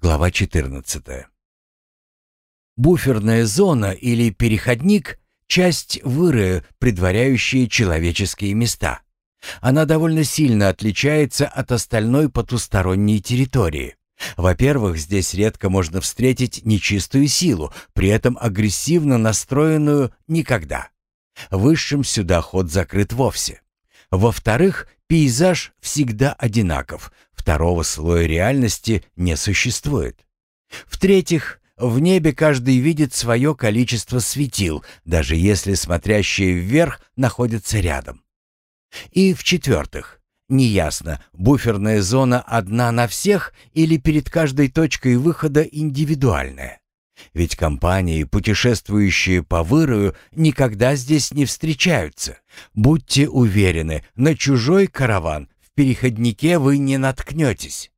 Глава 14. Буферная зона или переходник — часть выры, предваряющая человеческие места. Она довольно сильно отличается от остальной потусторонней территории. Во-первых, здесь редко можно встретить нечистую силу, при этом агрессивно настроенную никогда. Высшим сюда ход закрыт вовсе. Во-вторых, пейзаж всегда одинаков, Второго слоя реальности не существует. В-третьих, в небе каждый видит свое количество светил, даже если смотрящие вверх находятся рядом. И в-четвертых, неясно, буферная зона одна на всех или перед каждой точкой выхода индивидуальная. Ведь компании, путешествующие по вырою, никогда здесь не встречаются. Будьте уверены, на чужой караван переходнике вы не наткнетесь.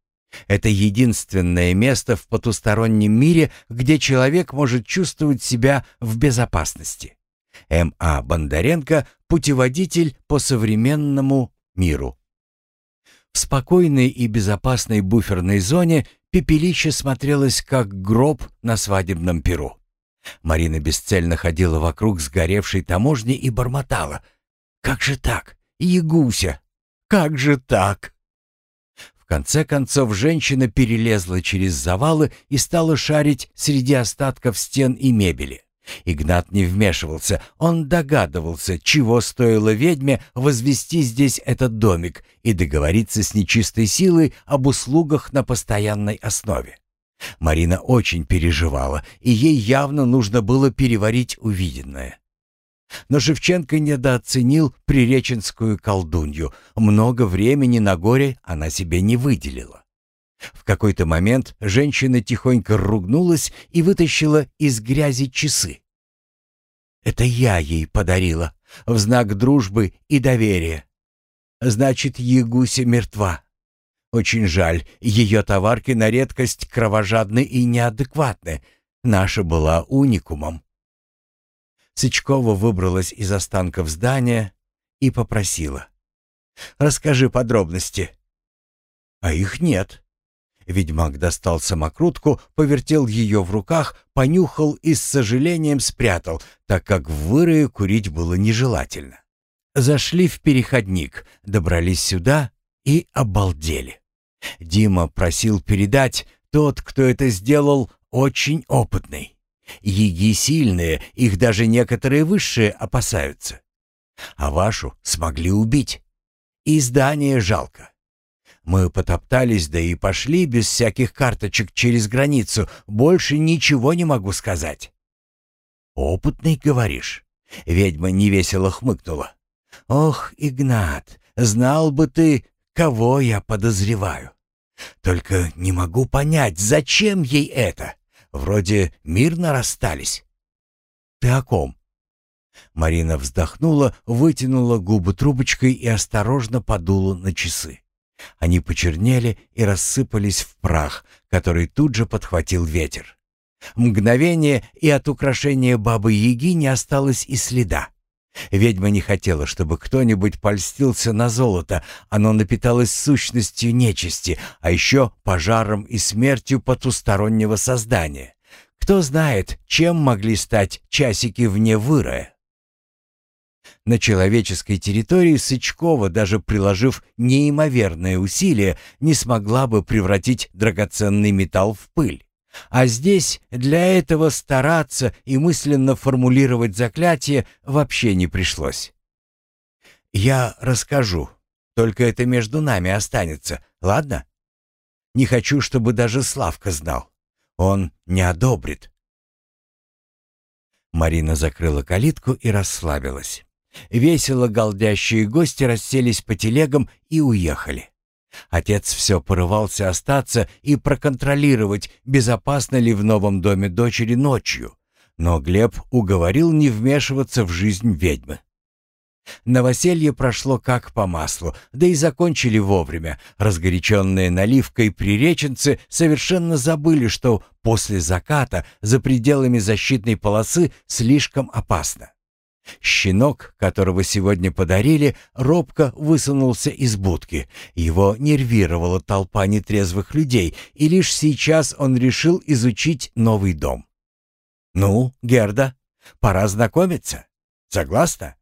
Это единственное место в потустороннем мире, где человек может чувствовать себя в безопасности. М.А. Бондаренко – путеводитель по современному миру. В спокойной и безопасной буферной зоне пепелище смотрелось как гроб на свадебном перу. Марина бесцельно ходила вокруг сгоревшей таможни и бормотала. «Как же так? Ягуся! Как же так? В конце концов женщина перелезла через завалы и стала шарить среди остатков стен и мебели. Игнат не вмешивался, он догадывался, чего стоило ведьме возвести здесь этот домик и договориться с нечистой силой об услугах на постоянной основе. Марина очень переживала, и ей явно нужно было переварить увиденное. Но Шевченко недооценил приреченскую колдунью. Много времени на горе она себе не выделила. В какой-то момент женщина тихонько ругнулась и вытащила из грязи часы. Это я ей подарила, в знак дружбы и доверия. Значит, Ягуся мертва. Очень жаль, ее товарки на редкость кровожадны и неадекватны. Наша была уникумом. Сычкова выбралась из останков здания и попросила. «Расскажи подробности». «А их нет». Ведьмак достал самокрутку, повертел ее в руках, понюхал и с сожалением спрятал, так как в вырое курить было нежелательно. Зашли в переходник, добрались сюда и обалдели. Дима просил передать, тот, кто это сделал, очень опытный. Еги сильные, их даже некоторые высшие опасаются. А вашу смогли убить. И здание жалко. Мы потоптались, да и пошли без всяких карточек через границу. Больше ничего не могу сказать. «Опытный, говоришь?» Ведьма невесело хмыкнула. «Ох, Игнат, знал бы ты, кого я подозреваю. Только не могу понять, зачем ей это?» Вроде мирно расстались. Ты о ком? Марина вздохнула, вытянула губы трубочкой и осторожно подула на часы. Они почернели и рассыпались в прах, который тут же подхватил ветер. Мгновение, и от украшения бабы-яги не осталось и следа. Ведьма не хотела, чтобы кто-нибудь польстился на золото, оно напиталось сущностью нечисти, а еще пожаром и смертью потустороннего создания. Кто знает, чем могли стать часики вне вырая. На человеческой территории Сычкова, даже приложив неимоверные усилия, не смогла бы превратить драгоценный металл в пыль. А здесь для этого стараться и мысленно формулировать заклятие вообще не пришлось. «Я расскажу, только это между нами останется, ладно? Не хочу, чтобы даже Славка знал. Он не одобрит». Марина закрыла калитку и расслабилась. Весело голдящие гости расселись по телегам и уехали. Отец все порывался остаться и проконтролировать, безопасно ли в новом доме дочери ночью, но Глеб уговорил не вмешиваться в жизнь ведьмы. Новоселье прошло как по маслу, да и закончили вовремя. Разгоряченные наливкой приреченцы совершенно забыли, что после заката за пределами защитной полосы слишком опасно. Щенок, которого сегодня подарили, робко высунулся из будки. Его нервировала толпа нетрезвых людей, и лишь сейчас он решил изучить новый дом. «Ну, Герда, пора знакомиться. Согласна?»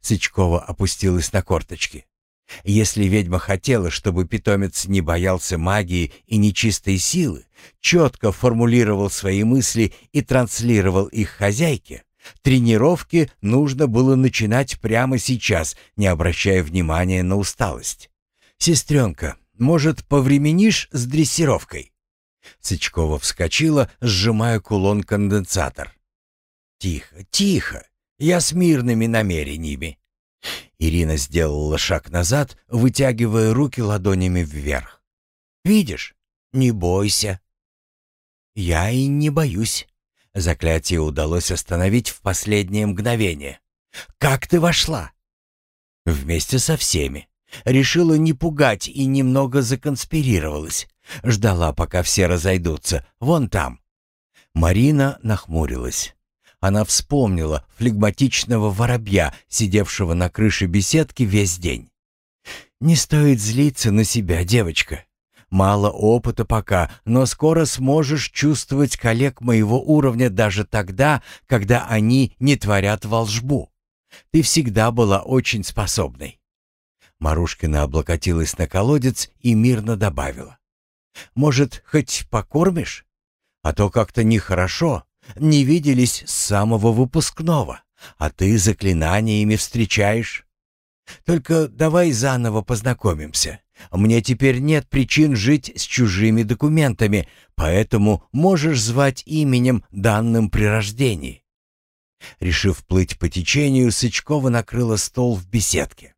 Сычкова опустилась на корточки. Если ведьма хотела, чтобы питомец не боялся магии и нечистой силы, четко формулировал свои мысли и транслировал их хозяйке, Тренировки нужно было начинать прямо сейчас, не обращая внимания на усталость. «Сестренка, может, повременишь с дрессировкой?» Сычкова вскочила, сжимая кулон-конденсатор. «Тихо, тихо, я с мирными намерениями». Ирина сделала шаг назад, вытягивая руки ладонями вверх. «Видишь? Не бойся». «Я и не боюсь». Заклятие удалось остановить в последнее мгновение. «Как ты вошла?» «Вместе со всеми. Решила не пугать и немного законспирировалась. Ждала, пока все разойдутся. Вон там». Марина нахмурилась. Она вспомнила флегматичного воробья, сидевшего на крыше беседки весь день. «Не стоит злиться на себя, девочка. Мало опыта пока, но скоро сможешь чувствовать коллег моего уровня даже тогда, когда они не творят волшбу. Ты всегда была очень способной». Марушкина облокотилась на колодец и мирно добавила. «Может, хоть покормишь? А то как-то нехорошо. Не виделись с самого выпускного, а ты заклинаниями встречаешь. Только давай заново познакомимся. Мне теперь нет причин жить с чужими документами, поэтому можешь звать именем, данным при рождении». Решив плыть по течению, Сычкова накрыла стол в беседке.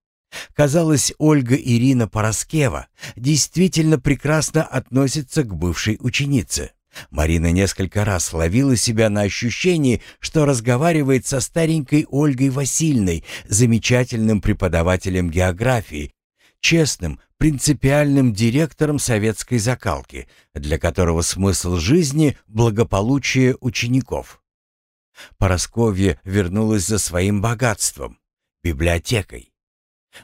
Казалось, Ольга Ирина Пороскева действительно прекрасно относится к бывшей ученице. Марина несколько раз ловила себя на ощущении, что разговаривает со старенькой Ольгой Васильной, замечательным преподавателем географии, честным, принципиальным директором советской закалки, для которого смысл жизни — благополучие учеников. Поросковье вернулась за своим богатством — библиотекой.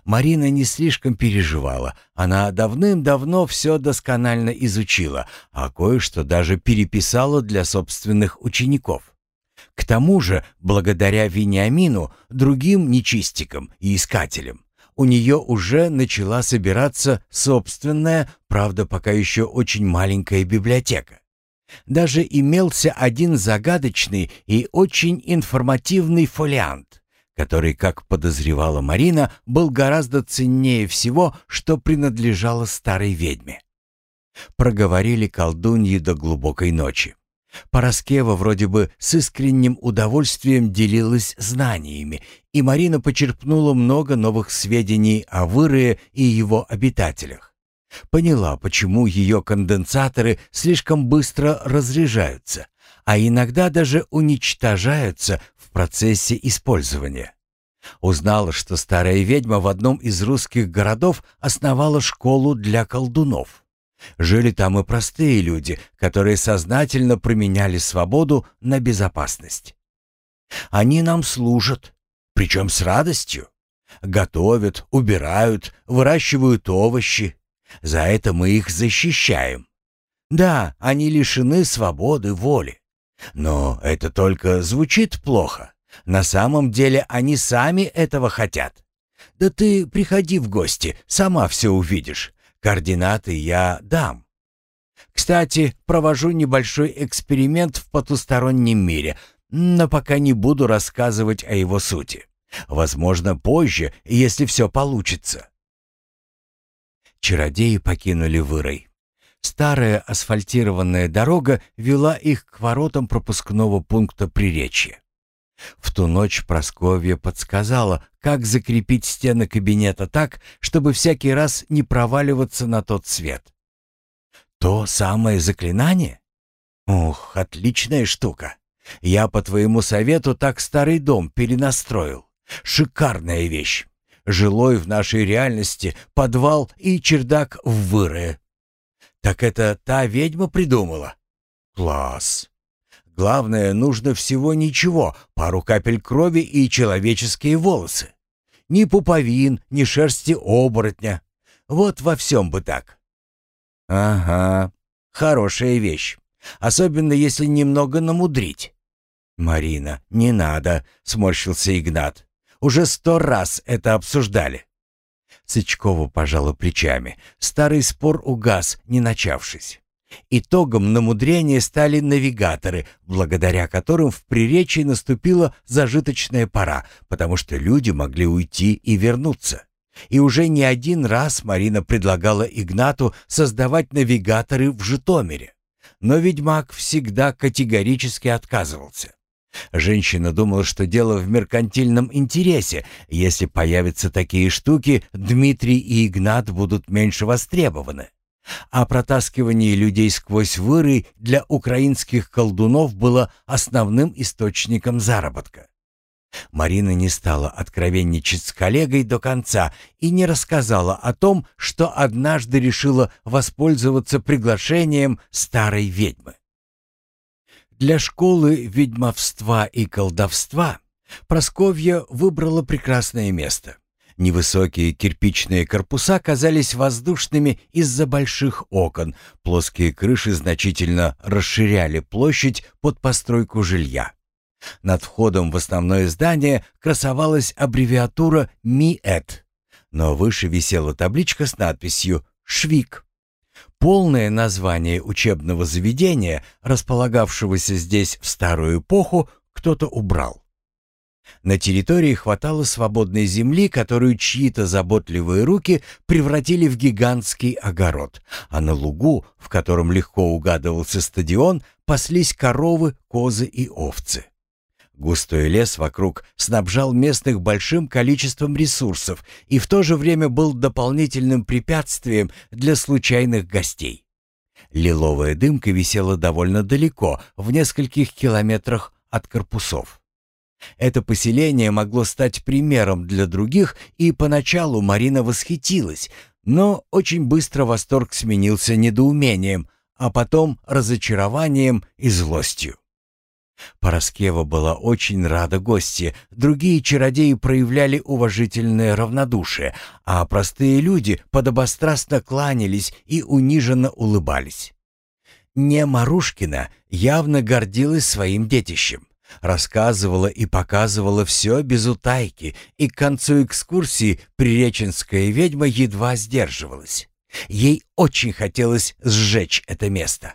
Марина не слишком переживала, она давным-давно все досконально изучила, а кое-что даже переписала для собственных учеников. К тому же, благодаря Вениамину, другим нечистикам и искателям, у нее уже начала собираться собственная, правда, пока еще очень маленькая библиотека. Даже имелся один загадочный и очень информативный фолиант, который, как подозревала Марина, был гораздо ценнее всего, что принадлежало старой ведьме. Проговорили колдуньи до глубокой ночи. Пороскева вроде бы с искренним удовольствием делилась знаниями, и Марина почерпнула много новых сведений о Вырые и его обитателях. Поняла, почему ее конденсаторы слишком быстро разряжаются, а иногда даже уничтожаются в процессе использования. Узнала, что старая ведьма в одном из русских городов основала школу для колдунов. Жили там и простые люди, которые сознательно променяли свободу на безопасность. Они нам служат, причем с радостью. Готовят, убирают, выращивают овощи. За это мы их защищаем. Да, они лишены свободы воли. Но это только звучит плохо. На самом деле они сами этого хотят. Да ты приходи в гости, сама все увидишь. Координаты я дам. Кстати, провожу небольшой эксперимент в потустороннем мире, но пока не буду рассказывать о его сути. Возможно, позже, если все получится. Чародеи покинули Вырой. Старая асфальтированная дорога вела их к воротам пропускного пункта Приречья. В ту ночь Просковья подсказала, как закрепить стены кабинета так, чтобы всякий раз не проваливаться на тот свет. То самое заклинание? Ух, отличная штука. Я по твоему совету так старый дом перенастроил. Шикарная вещь. Жилой в нашей реальности, подвал и чердак в вырое. Так это та ведьма придумала? Класс. Главное, нужно всего ничего, пару капель крови и человеческие волосы. Ни пуповин, ни шерсти оборотня. Вот во всем бы так. Ага, хорошая вещь. Особенно если немного намудрить. «Марина, не надо», — сморщился Игнат. «Уже сто раз это обсуждали». Сычкова пожала плечами. Старый спор угас, не начавшись. Итогом намудрения стали навигаторы, благодаря которым в Приречии наступила зажиточная пора, потому что люди могли уйти и вернуться. И уже не один раз Марина предлагала Игнату создавать навигаторы в Житомире. Но ведьмак всегда категорически отказывался. Женщина думала, что дело в меркантильном интересе. Если появятся такие штуки, Дмитрий и Игнат будут меньше востребованы. А протаскивание людей сквозь выры для украинских колдунов было основным источником заработка. Марина не стала откровенничать с коллегой до конца и не рассказала о том, что однажды решила воспользоваться приглашением старой ведьмы. Для школы ведьмовства и колдовства Просковья выбрала прекрасное место. Невысокие кирпичные корпуса казались воздушными из-за больших окон, плоские крыши значительно расширяли площадь под постройку жилья. Над входом в основное здание красовалась аббревиатура МИЭТ, но выше висела табличка с надписью «Швик». Полное название учебного заведения, располагавшегося здесь в старую эпоху, кто-то убрал. На территории хватало свободной земли, которую чьи-то заботливые руки превратили в гигантский огород, а на лугу, в котором легко угадывался стадион, паслись коровы, козы и овцы. Густой лес вокруг снабжал местных большим количеством ресурсов и в то же время был дополнительным препятствием для случайных гостей. Лиловая дымка висела довольно далеко, в нескольких километрах от корпусов. Это поселение могло стать примером для других, и поначалу Марина восхитилась, но очень быстро восторг сменился недоумением, а потом разочарованием и злостью. Пороскева была очень рада гости, другие чародеи проявляли уважительное равнодушие, а простые люди подобострастно кланялись и униженно улыбались. Не Марушкина явно гордилась своим детищем. Рассказывала и показывала все без утайки, и к концу экскурсии приреченская ведьма едва сдерживалась. Ей очень хотелось сжечь это место.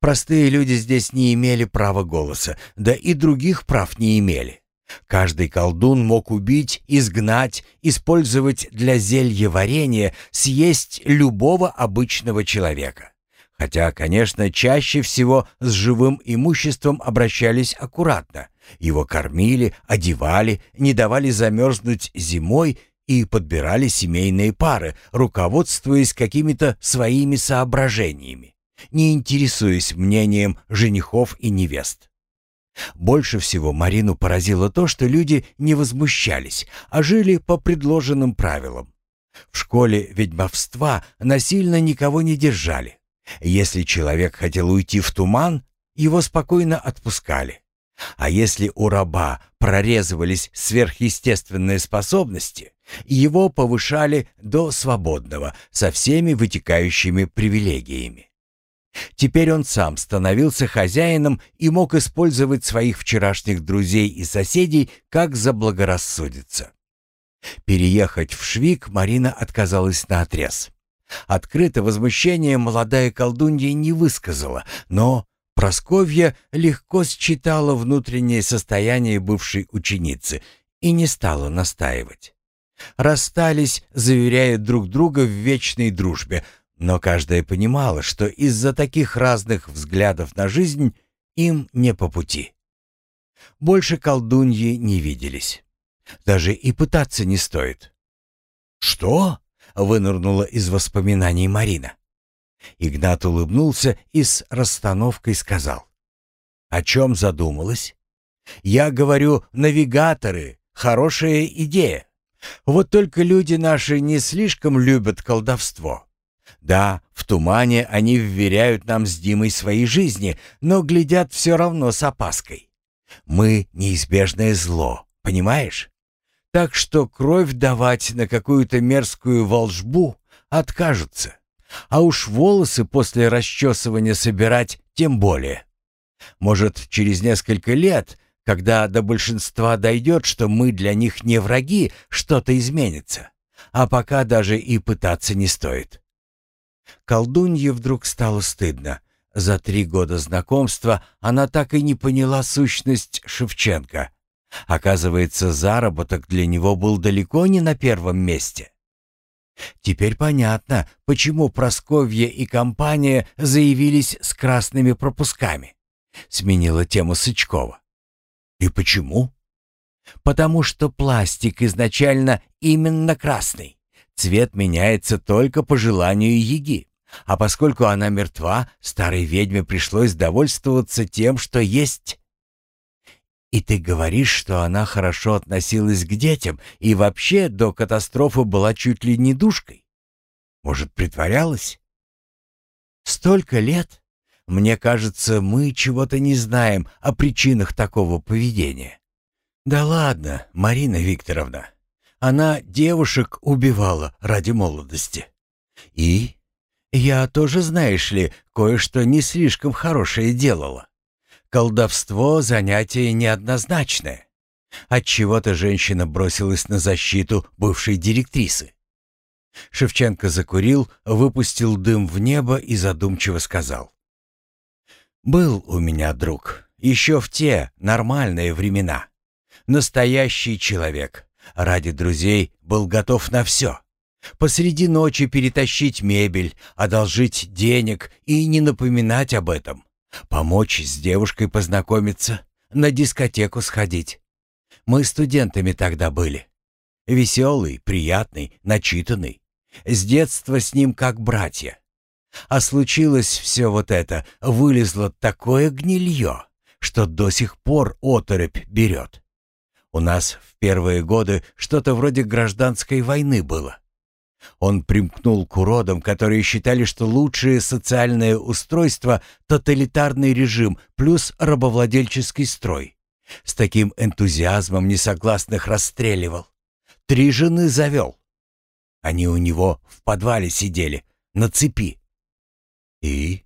Простые люди здесь не имели права голоса, да и других прав не имели. Каждый колдун мог убить, изгнать, использовать для зелья варенья, съесть любого обычного человека. Хотя, конечно, чаще всего с живым имуществом обращались аккуратно. Его кормили, одевали, не давали замерзнуть зимой и подбирали семейные пары, руководствуясь какими-то своими соображениями, не интересуясь мнением женихов и невест. Больше всего Марину поразило то, что люди не возмущались, а жили по предложенным правилам. В школе ведьмовства насильно никого не держали. Если человек хотел уйти в туман, его спокойно отпускали. А если у раба прорезывались сверхъестественные способности, его повышали до свободного со всеми вытекающими привилегиями. Теперь он сам становился хозяином и мог использовать своих вчерашних друзей и соседей как заблагорассудится. Переехать в Швик Марина отказалась наотрез. Открыто возмущение молодая колдунья не высказала, но Просковья легко считала внутреннее состояние бывшей ученицы и не стала настаивать. Расстались, заверяя друг друга в вечной дружбе, но каждая понимала, что из-за таких разных взглядов на жизнь им не по пути. Больше колдуньи не виделись. Даже и пытаться не стоит. «Что?» Вынырнула из воспоминаний Марина. Игнат улыбнулся и с расстановкой сказал. «О чем задумалась?» «Я говорю, навигаторы, хорошая идея. Вот только люди наши не слишком любят колдовство. Да, в тумане они вверяют нам с Димой свои жизни, но глядят все равно с опаской. Мы — неизбежное зло, понимаешь? Так что кровь давать на какую-то мерзкую волжбу откажутся. А уж волосы после расчесывания собирать тем более. Может, через несколько лет, когда до большинства дойдет, что мы для них не враги, что-то изменится. А пока даже и пытаться не стоит. Колдунье вдруг стало стыдно. За три года знакомства она так и не поняла сущность Шевченко. Оказывается, заработок для него был далеко не на первом месте. Теперь понятно, почему Просковья и компания заявились с красными пропусками. Сменила тему Сычкова. И почему? Потому что пластик изначально именно красный. Цвет меняется только по желанию Еги. А поскольку она мертва, старой ведьме пришлось довольствоваться тем, что есть. И ты говоришь, что она хорошо относилась к детям и вообще до катастрофы была чуть ли не душкой? Может, притворялась? Столько лет? Мне кажется, мы чего-то не знаем о причинах такого поведения. Да ладно, Марина Викторовна. Она девушек убивала ради молодости. И я тоже, знаешь ли, кое-что не слишком хорошее делала. Колдовство — занятие неоднозначное. Отчего-то женщина бросилась на защиту бывшей директрисы. Шевченко закурил, выпустил дым в небо и задумчиво сказал. «Был у меня друг, еще в те нормальные времена. Настоящий человек, Ради друзей был готов на все. Посреди ночи перетащить мебель, одолжить денег и не напоминать об этом. Помочь с девушкой познакомиться, на дискотеку сходить. Мы студентами тогда были. Веселый, приятный, начитанный. С детства с ним как братья. А случилось все вот это, вылезло такое гнилье, что до сих пор оторопь берет. У нас в первые годы что-то вроде гражданской войны было. Он примкнул к уродам, которые считали, что лучшее социальное устройство — тоталитарный режим плюс рабовладельческий строй. С таким энтузиазмом несогласных расстреливал. Три жены завел. Они у него в подвале сидели, на цепи. И?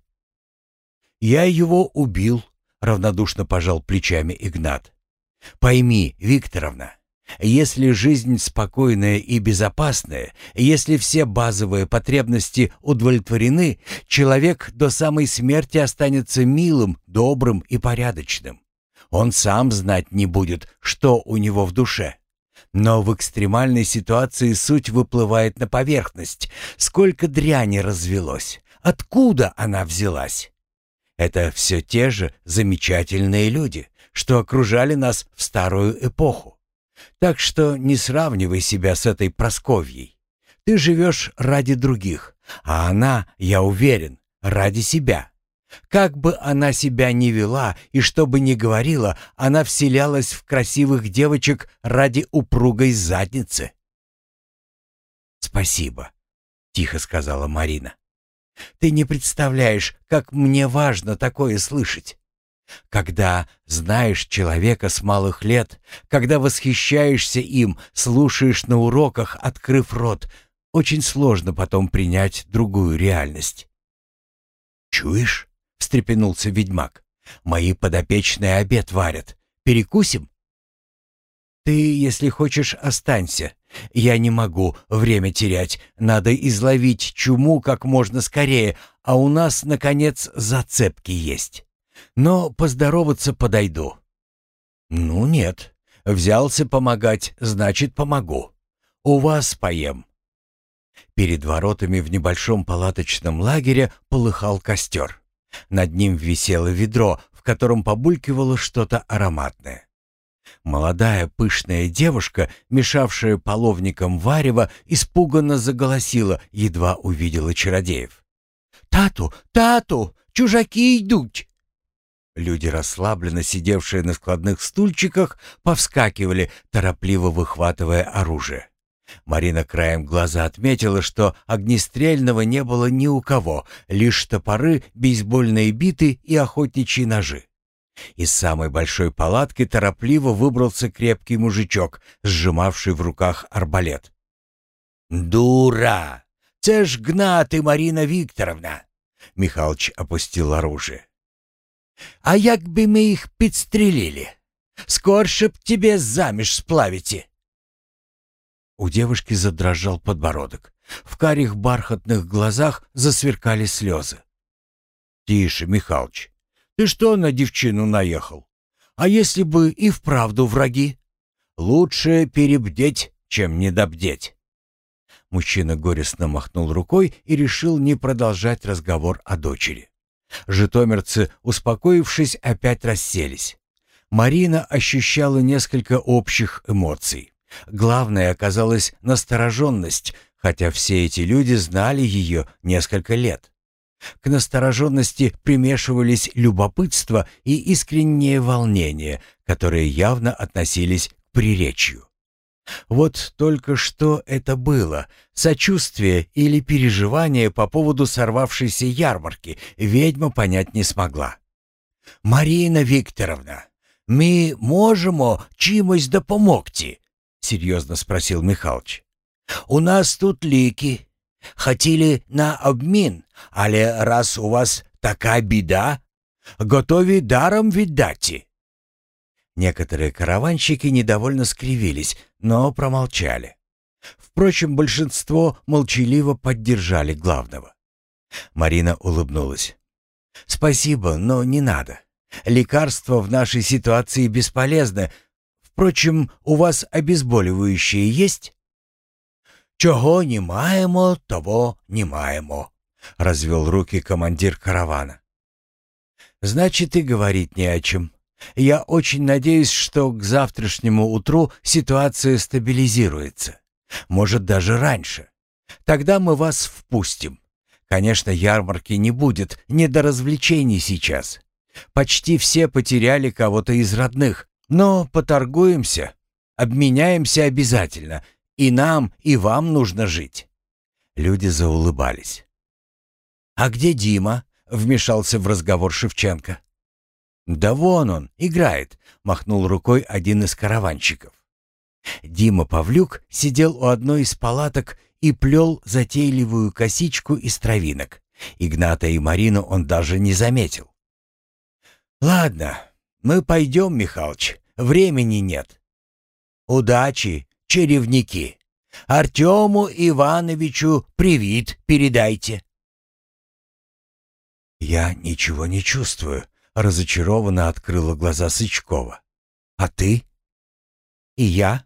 Я его убил, равнодушно пожал плечами Игнат. Пойми, Викторовна, если жизнь спокойная и безопасная, если все базовые потребности удовлетворены, человек до самой смерти останется милым, добрым и порядочным. Он сам знать не будет, что у него в душе. Но в экстремальной ситуации суть выплывает на поверхность. Сколько дряни развелось? Откуда она взялась? Это все те же замечательные люди, что окружали нас в старую эпоху. Так что не сравнивай себя с этой Просковьей. Ты живешь ради других, а она, я уверен, ради себя. Как бы она себя ни вела и что бы ни говорила, она вселялась в красивых девочек ради упругой задницы. «Спасибо», — тихо сказала Марина. «Ты не представляешь, как мне важно такое слышать. Когда знаешь человека с малых лет, когда восхищаешься им, слушаешь на уроках, открыв рот, очень сложно потом принять другую реальность. «Чуешь?» — встрепенулся ведьмак. «Мои подопечные обед варят. Перекусим?» «Ты, если хочешь, останься. Я не могу время терять. Надо изловить чуму как можно скорее, а у нас, наконец, зацепки есть» но поздороваться подойду». «Ну нет, взялся помогать, значит, помогу. У вас поем». Перед воротами в небольшом палаточном лагере полыхал костер. Над ним висело ведро, в котором побулькивало что-то ароматное. Молодая пышная девушка, мешавшая половником варево, испуганно заголосила, едва увидела чародеев. «Тату! Тату! Чужаки идут!» Люди, расслабленно сидевшие на складных стульчиках, повскакивали, торопливо выхватывая оружие. Марина краем глаза отметила, что огнестрельного не было ни у кого, лишь топоры, бейсбольные биты и охотничьи ножи. Из самой большой палатки торопливо выбрался крепкий мужичок, сжимавший в руках арбалет. «Дура! Це ж гнаты, Марина Викторовна!» Михалыч опустил оружие. «А як бы мы их підстрелили? Скорше б тебе заміж сплавите!» У девушки задрожал подбородок. В карих бархатных глазах засверкали слезы. «Тише, Михалыч, ты что на девчину наехал? А если бы и вправду враги? Лучше перебдеть, чем недобдеть». Мужчина горестно махнул рукой и решил не продолжать разговор о дочери. Житомирцы, успокоившись, опять расселись. Марина ощущала несколько общих эмоций. Главное оказалась настороженность, хотя все эти люди знали ее несколько лет. К настороженности примешивались любопытство и искреннее волнение, которые явно относились к приречью. Вот только что это было, сочувствие или переживание по поводу сорвавшейся ярмарки, ведьма понять не смогла. «Марина Викторовна, мы можемо чимось допомогти?» — серьезно спросил Михалыч. «У нас тут лики. Хотели на обмін, але раз у вас така біда, готові даром віддати». Некоторые караванщики недовольно скривились, но промолчали. Впрочем, большинство молчаливо поддержали главного. Марина улыбнулась. «Спасибо, но не надо. Лекарства в нашей ситуации бесполезны. Впрочем, у вас обезболивающие есть?» «Чого не маємо, того не маємо», — развел руки командир каравана. «Значит, и говорить не о чем. Я очень надеюсь, что к завтрашнему утру ситуация стабилизируется. Может, даже раньше. Тогда мы вас впустим. Конечно, ярмарки не будет, не до развлечений сейчас. Почти все потеряли кого-то из родных, но поторгуемся, обменяемся обязательно. И нам, и вам нужно жить». Люди заулыбались. «А где Дима?» — вмешался в разговор Шевченко. «Да вон он, играет», — махнул рукой один из караванщиков. Дима Павлюк сидел у одной из палаток и плел затейливую косичку из травинок. Игната и Марину он даже не заметил. «Ладно, мы пойдем, Михалыч, времени нет. Удачи, черевники. Артему Ивановичу привит передайте». «Я ничего не чувствую», Разочарованно открыла глаза Сычкова. «А ты?» «И я?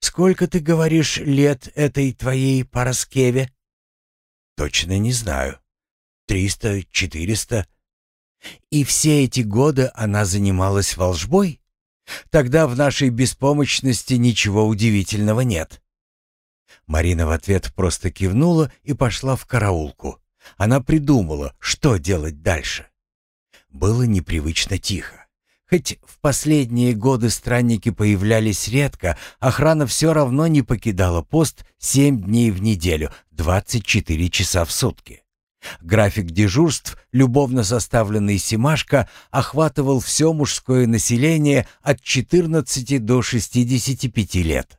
Сколько, ты говоришь, лет этой твоей Пороскеве?» «Точно не знаю. Триста, четыреста. И все эти годы она занималась волжбой? Тогда в нашей беспомощности ничего удивительного нет». Марина в ответ просто кивнула и пошла в караулку. Она придумала, что делать дальше. Было непривычно тихо. Хоть в последние годы странники появлялись редко, охрана все равно не покидала пост семь дней в неделю, 24 часа в сутки. График дежурств, любовно составленный Симашко, охватывал все мужское население от 14 до 65 лет.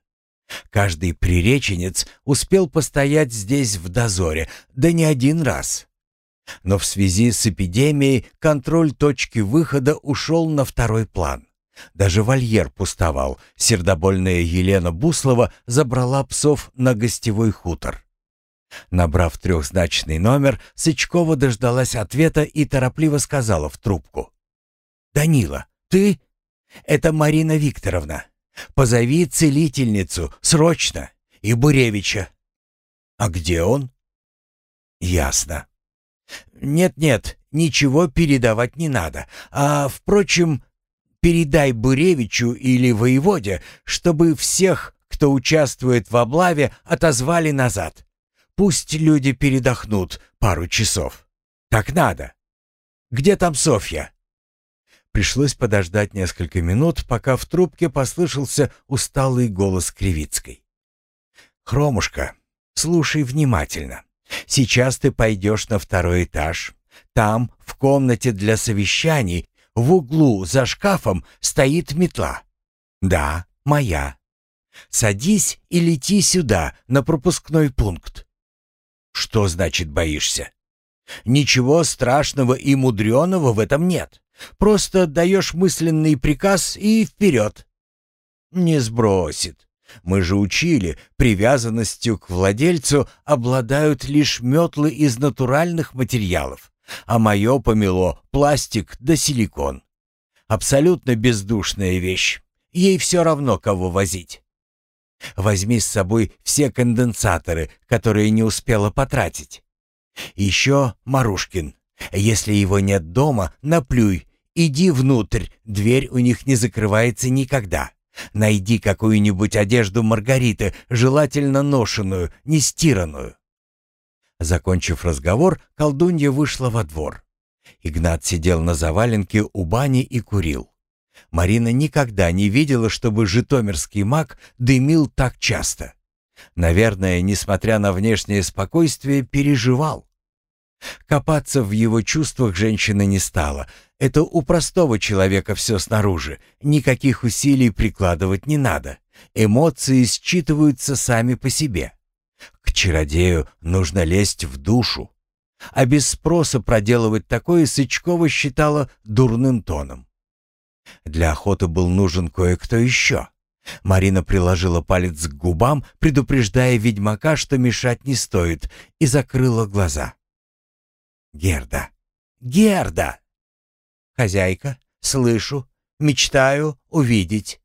Каждый приреченец успел постоять здесь в дозоре, да не один раз. Но в связи с эпидемией контроль точки выхода ушел на второй план. Даже вольер пустовал. Сердобольная Елена Буслова забрала псов на гостевой хутор. Набрав трехзначный номер, Сычкова дождалась ответа и торопливо сказала в трубку. «Данила, ты? Это Марина Викторовна. Позови целительницу, срочно, и Буревича». «А где он?» «Ясно. «Нет-нет, ничего передавать не надо. А, впрочем, передай Буревичу или воеводе, чтобы всех, кто участвует в облаве, отозвали назад. Пусть люди передохнут пару часов. Так надо. Где там Софья?» Пришлось подождать несколько минут, пока в трубке послышался усталый голос Кривицкой. «Хромушка, слушай внимательно. Сейчас ты пойдешь на второй этаж. Там, в комнате для совещаний, в углу за шкафом стоит метла. Да, моя. Садись и лети сюда, на пропускной пункт. Что значит боишься? Ничего страшного и мудреного в этом нет. Просто даешь мысленный приказ и вперед. Не сбросит. Мы же учили, привязанностью к владельцу обладают лишь метлы из натуральных материалов, а мое помело пластик да силикон. Абсолютно бездушная вещь. Ей все равно, кого возить. Возьми с собой все конденсаторы, которые не успела потратить. Еще Марушкин. Если его нет дома, наплюй. Иди внутрь, дверь у них не закрывается никогда. Найди какую-нибудь одежду Маргариты, желательно ношеную, не стиранную. Закончив разговор, колдунья вышла во двор. Игнат сидел на заваленке у бани и курил. Марина никогда не видела, чтобы житомирский маг дымил так часто. Наверное, несмотря на внешнее спокойствие, переживал. Копаться в его чувствах женщина не стала. Это у простого человека все снаружи. Никаких усилий прикладывать не надо. Эмоции считываются сами по себе. К чародею нужно лезть в душу. А без спроса проделывать такое Сычкова считала дурным тоном. Для охоты был нужен кое-кто еще. Марина приложила палец к губам, предупреждая ведьмака, что мешать не стоит, и закрыла глаза. «Герда! Герда!» «Хозяйка, слышу, мечтаю увидеть».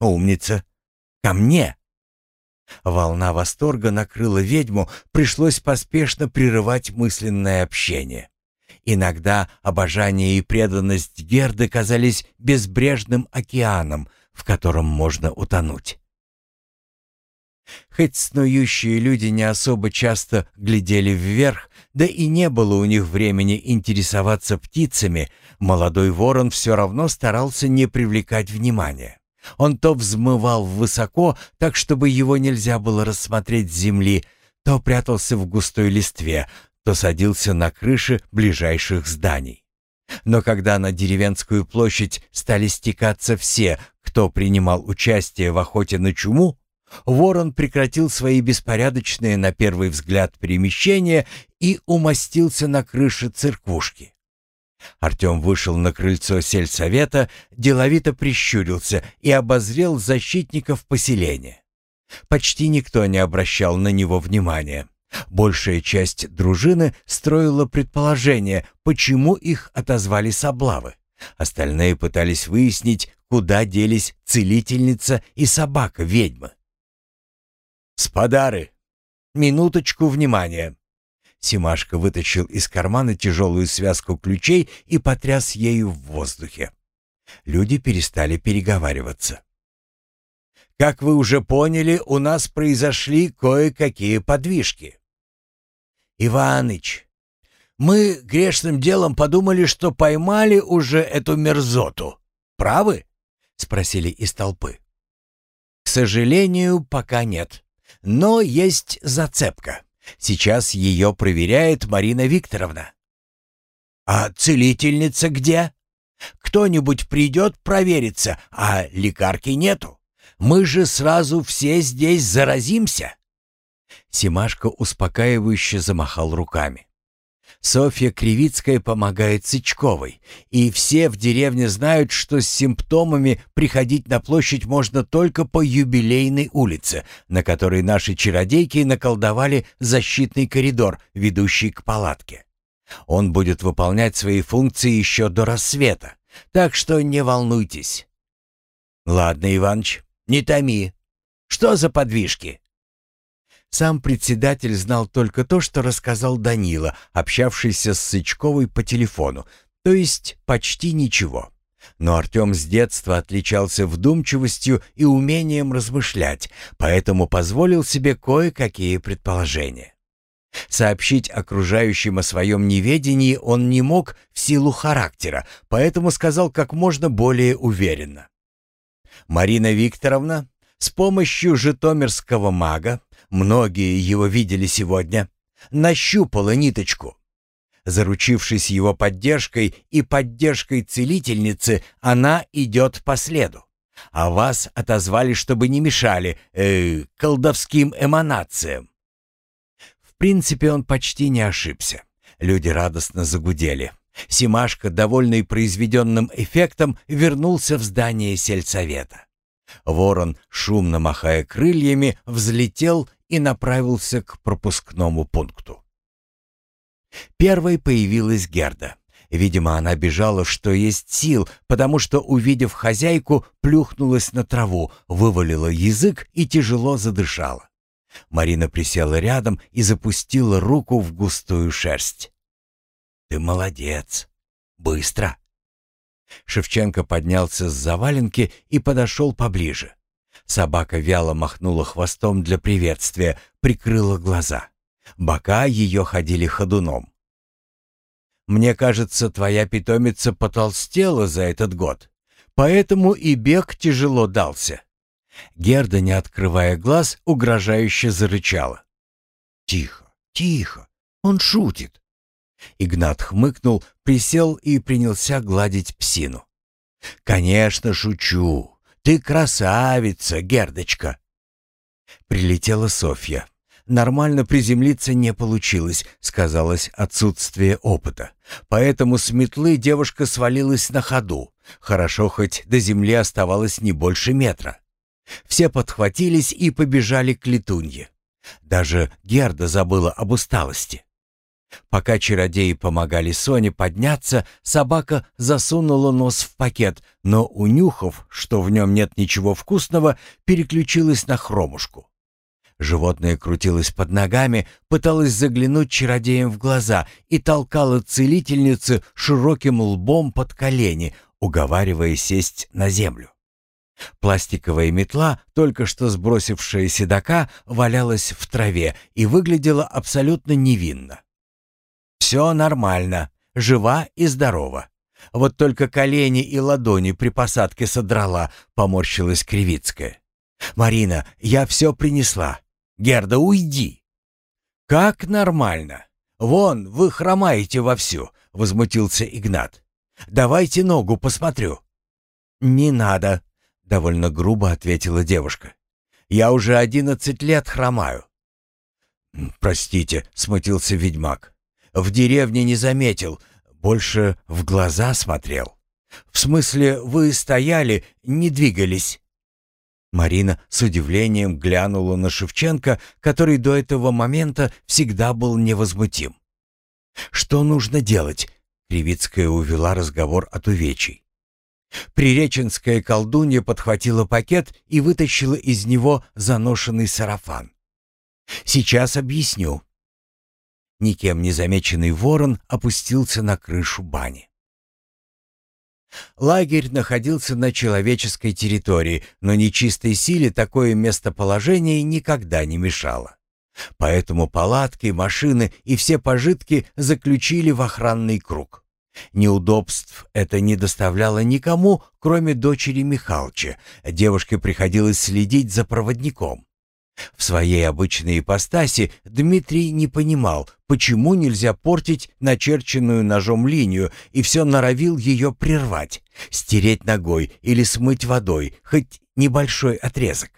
«Умница! Ко мне!» Волна восторга накрыла ведьму, пришлось поспешно прерывать мысленное общение. Иногда обожание и преданность Герды казались безбрежным океаном, в котором можно утонуть. Хоть снующие люди не особо часто глядели вверх, да и не было у них времени интересоваться птицами, молодой ворон все равно старался не привлекать внимания. Он то взмывал высоко, так чтобы его нельзя было рассмотреть с земли, то прятался в густой листве, то садился на крыши ближайших зданий. Но когда на деревенскую площадь стали стекаться все, кто принимал участие в охоте на чуму, ворон прекратил свои беспорядочные на первый взгляд перемещения и умостился на крыше церквушки. Артем вышел на крыльцо сельсовета, деловито прищурился и обозрел защитников поселения. Почти никто не обращал на него внимания. Большая часть дружины строила предположение, почему их отозвали с облавы. Остальные пытались выяснить, куда делись целительница и собака-ведьмы. «Спадары! Минуточку внимания!» Симашка вытащил из кармана тяжелую связку ключей и потряс ею в воздухе. Люди перестали переговариваться. Как вы уже поняли, у нас произошли кое-какие подвижки. Иваныч, мы грешным делом подумали, что поймали уже эту мерзоту. Правы? Спросили из толпы. К сожалению, пока нет. Но есть зацепка. Сейчас ее проверяет Марина Викторовна. А целительница где? Кто-нибудь придет провериться, а лекарки нету. Мы же сразу все здесь заразимся!» Симашка успокаивающе замахал руками. Софья Кривицкая помогает Сычковой, и все в деревне знают, что с симптомами приходить на площадь можно только по юбилейной улице, на которой наши чародейки наколдовали защитный коридор, ведущий к палатке. Он будет выполнять свои функции еще до рассвета, так что не волнуйтесь. Ладно, Иваныч, «Не томи. Что за подвижки?» Сам председатель знал только то, что рассказал Данила, общавшийся с Сычковой по телефону, то есть почти ничего. Но Артем с детства отличался вдумчивостью и умением размышлять, поэтому позволил себе кое-какие предположения. Сообщить окружающим о своем неведении он не мог в силу характера, поэтому сказал как можно более уверенно. Марина Викторовна с помощью житомирского мага Многие его видели сегодня. Нащупала ниточку. Заручившись его поддержкой и поддержкой целительницы, она идет по следу. А вас отозвали, чтобы не мешали э, колдовским эманациям. В принципе, он почти не ошибся. Люди радостно загудели. Симашка, довольный произведенным эффектом, вернулся в здание сельсовета. Ворон, шумно махая крыльями, взлетел и направился к пропускному пункту. Первой появилась Герда. Видимо, она бежала, что есть сил, потому что, увидев хозяйку, плюхнулась на траву, вывалила язык и тяжело задышала. Марина присела рядом и запустила руку в густую шерсть. «Ты молодец! Быстро!» Шевченко поднялся с заваленки и подошел поближе. Собака вяло махнула хвостом для приветствия, прикрыла глаза. Бока ее ходили ходуном. «Мне кажется, твоя питомица потолстела за этот год, поэтому и бег тяжело дался». Герда, не открывая глаз, угрожающе зарычала. «Тихо, тихо, он шутит». Игнат хмыкнул, присел и принялся гладить псину. «Конечно, шучу. Ты красавица, Гердочка!» Прилетела Софья. Нормально приземлиться не получилось, сказалось отсутствие опыта. Поэтому с метлы девушка свалилась на ходу. Хорошо, хоть до земли оставалось не больше метра. Все подхватились и побежали к летунье. Даже Герда забыла об усталости. Пока чародеи помогали Соне подняться, собака засунула нос в пакет, но, унюхав, что в нем нет ничего вкусного, переключилась на хромушку. Животное крутилось под ногами, пыталось заглянуть чародеям в глаза и толкало целительницу широким лбом под колени, уговаривая сесть на землю. Пластиковая метла, только что сбросившая седока, валялась в траве и выглядела абсолютно невинно. Все нормально, жива и здорова. Вот только колени и ладони при посадке содрала, поморщилась Кривицкая. «Марина, я все принесла. Герда, уйди!» «Как нормально? Вон, вы хромаете вовсю», — возмутился Игнат. «Давайте ногу посмотрю». «Не надо», — довольно грубо ответила девушка. «Я уже одиннадцать лет хромаю». «Простите», — смутился ведьмак. В деревне не заметил, больше в глаза смотрел. В смысле, вы стояли, не двигались. Марина с удивлением глянула на Шевченко, который до этого момента всегда был невозмутим. «Что нужно делать?» — Кривицкая увела разговор от увечий. Приреченская колдунья подхватила пакет и вытащила из него заношенный сарафан. «Сейчас объясню никем не замеченный ворон опустился на крышу бани. Лагерь находился на человеческой территории, но нечистой силе такое местоположение никогда не мешало. Поэтому палатки, машины и все пожитки заключили в охранный круг. Неудобств это не доставляло никому, кроме дочери Михалча. Девушке приходилось следить за проводником. В своей обычной ипостаси Дмитрий не понимал, почему нельзя портить начерченную ножом линию и все норовил ее прервать, стереть ногой или смыть водой, хоть небольшой отрезок.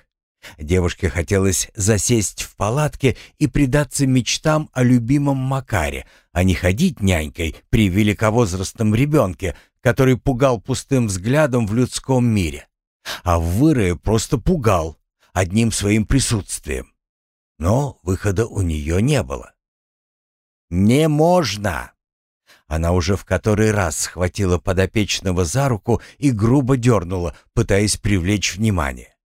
Девушке хотелось засесть в палатке и предаться мечтам о любимом Макаре, а не ходить нянькой при великовозрастном ребенке, который пугал пустым взглядом в людском мире. А в вырое просто пугал, одним своим присутствием. Но выхода у нее не было. «Не можно!» Она уже в который раз схватила подопечного за руку и грубо дернула, пытаясь привлечь внимание.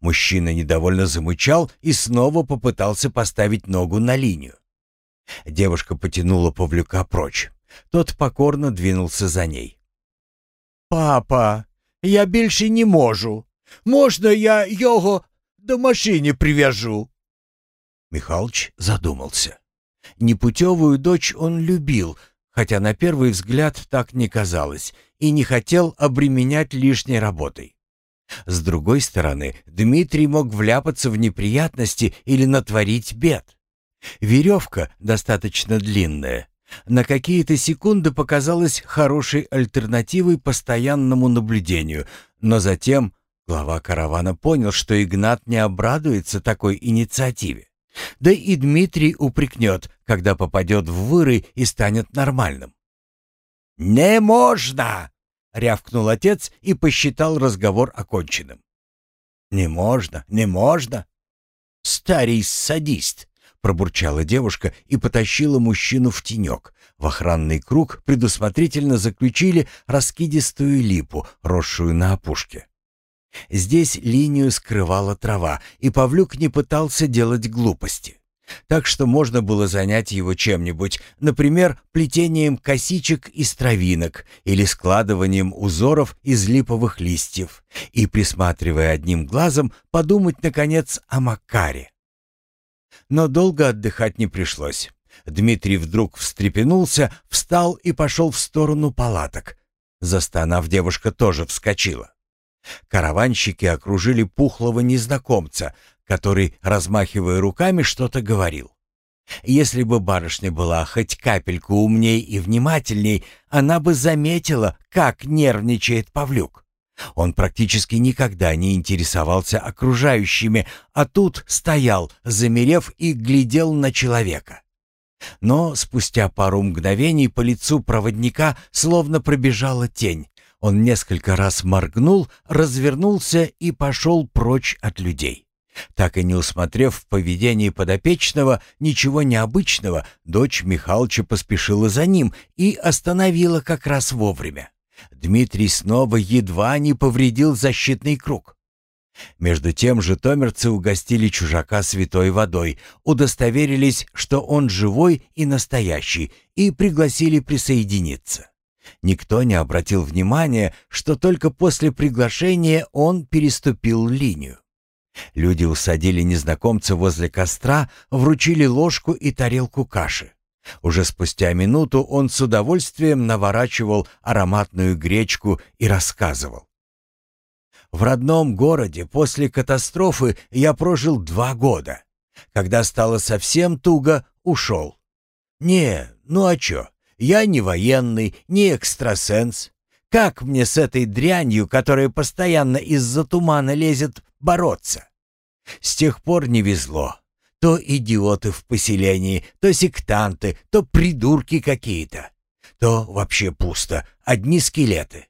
Мужчина недовольно замычал и снова попытался поставить ногу на линию. Девушка потянула Павлюка прочь. Тот покорно двинулся за ней. «Папа, я больше не можу. Можно я его до машине привяжу». Михалыч задумался. Непутевую дочь он любил, хотя на первый взгляд так не казалось, и не хотел обременять лишней работой. С другой стороны, Дмитрий мог вляпаться в неприятности или натворить бед. Веревка, достаточно длинная, на какие-то секунды показалась хорошей альтернативой постоянному наблюдению, но затем глава каравана понял, что Игнат не обрадуется такой инициативе. Да и Дмитрий упрекнет, когда попадет в выры и станет нормальным. «Не можно!» — рявкнул отец и посчитал разговор оконченным. «Не можно, не можно!» «Старый садист!» — пробурчала девушка и потащила мужчину в тенек. В охранный круг предусмотрительно заключили раскидистую липу, росшую на опушке. Здесь линию скрывала трава, и Павлюк не пытался делать глупости. Так что можно было занять его чем-нибудь, например, плетением косичек из травинок или складыванием узоров из липовых листьев, и, присматривая одним глазом, подумать, наконец, о Макаре. Но долго отдыхать не пришлось. Дмитрий вдруг встрепенулся, встал и пошел в сторону палаток. Застонав, девушка тоже вскочила. Караванщики окружили пухлого незнакомца, который, размахивая руками, что-то говорил. Если бы барышня была хоть капельку умней и внимательней, она бы заметила, как нервничает Павлюк. Он практически никогда не интересовался окружающими, а тут стоял, замерев и глядел на человека. Но спустя пару мгновений по лицу проводника словно пробежала тень, он несколько раз моргнул, развернулся и пошел прочь от людей. Так и не усмотрев в поведении подопечного ничего необычного, дочь Михалыча поспешила за ним и остановила как раз вовремя. Дмитрий снова едва не повредил защитный круг. Между тем же томерцы угостили чужака святой водой, удостоверились, что он живой и настоящий, и пригласили присоединиться. Никто не обратил внимания, что только после приглашения он переступил линию. Люди усадили незнакомца возле костра, вручили ложку и тарелку каши. Уже спустя минуту он с удовольствием наворачивал ароматную гречку и рассказывал. «В родном городе после катастрофы я прожил два года. Когда стало совсем туго, ушел. Не, ну а чё? Я не военный, не экстрасенс. Как мне с этой дрянью, которая постоянно из-за тумана лезет, бороться? С тех пор не везло. То идиоты в поселении, то сектанты, то придурки какие-то. То вообще пусто, одни скелеты.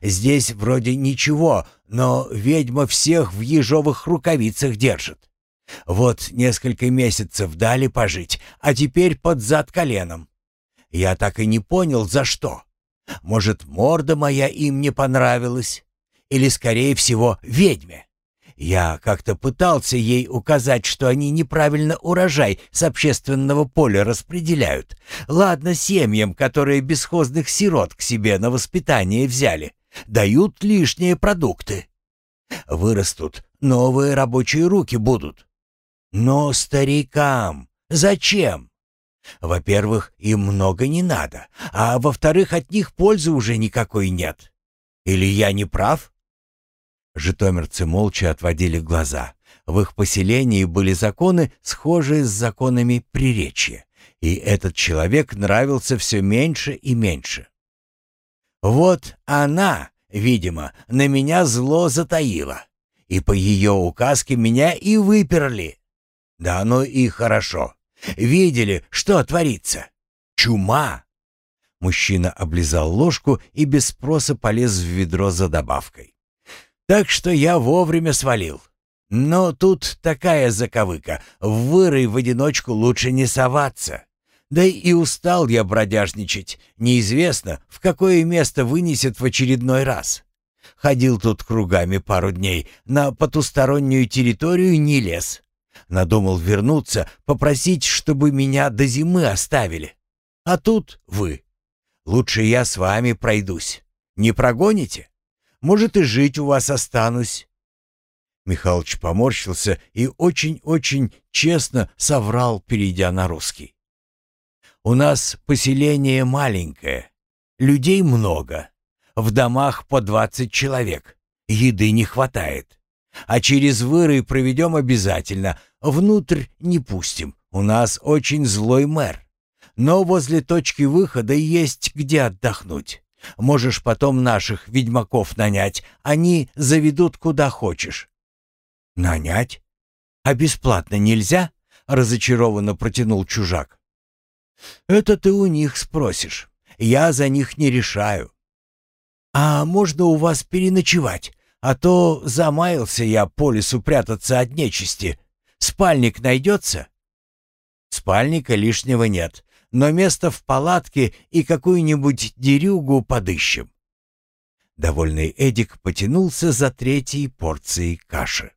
Здесь вроде ничего, но ведьма всех в ежовых рукавицах держит. Вот несколько месяцев дали пожить, а теперь под зад коленом. Я так и не понял, за что. Может, морда моя им не понравилась? Или, скорее всего, ведьме? Я как-то пытался ей указать, что они неправильно урожай с общественного поля распределяют. Ладно семьям, которые бесхозных сирот к себе на воспитание взяли. Дают лишние продукты. Вырастут, новые рабочие руки будут. Но старикам зачем? Во-первых, им много не надо, а во-вторых, от них пользы уже никакой нет. Или я не прав? Житомирцы молча отводили глаза. В их поселении были законы, схожие с законами Приречья, и этот человек нравился все меньше и меньше. Вот она, видимо, на меня зло затаила, и по ее указке меня и выперли. Да ну и хорошо. Видели, что творится? Чума!» Мужчина облизал ложку и без спроса полез в ведро за добавкой. «Так что я вовремя свалил. Но тут такая заковыка. В вырой в одиночку лучше не соваться. Да и устал я бродяжничать. Неизвестно, в какое место вынесет в очередной раз. Ходил тут кругами пару дней, на потустороннюю территорию не лез. Надумал вернуться, попросить, чтобы меня до зимы оставили. А тут вы. Лучше я с вами пройдусь. Не прогоните? Может, и жить у вас останусь». Михалыч поморщился и очень-очень честно соврал, перейдя на русский. «У нас поселение маленькое, людей много, в домах по двадцать человек. Еды не хватает. А через выры проведем обязательно. Внутрь не пустим. У нас очень злой мэр. Но возле точки выхода есть где отдохнуть. Можешь потом наших ведьмаков нанять. Они заведут куда хочешь». «Нанять? А бесплатно нельзя?» — разочарованно протянул чужак. «Это ты у них спросишь. Я за них не решаю. А можно у вас переночевать? А то замаялся я по лесу прятаться от нечисти. Спальник найдется?» «Спальника лишнего нет но место в палатке и какую-нибудь дерюгу подыщем. Довольный Эдик потянулся за третьей порцией каши.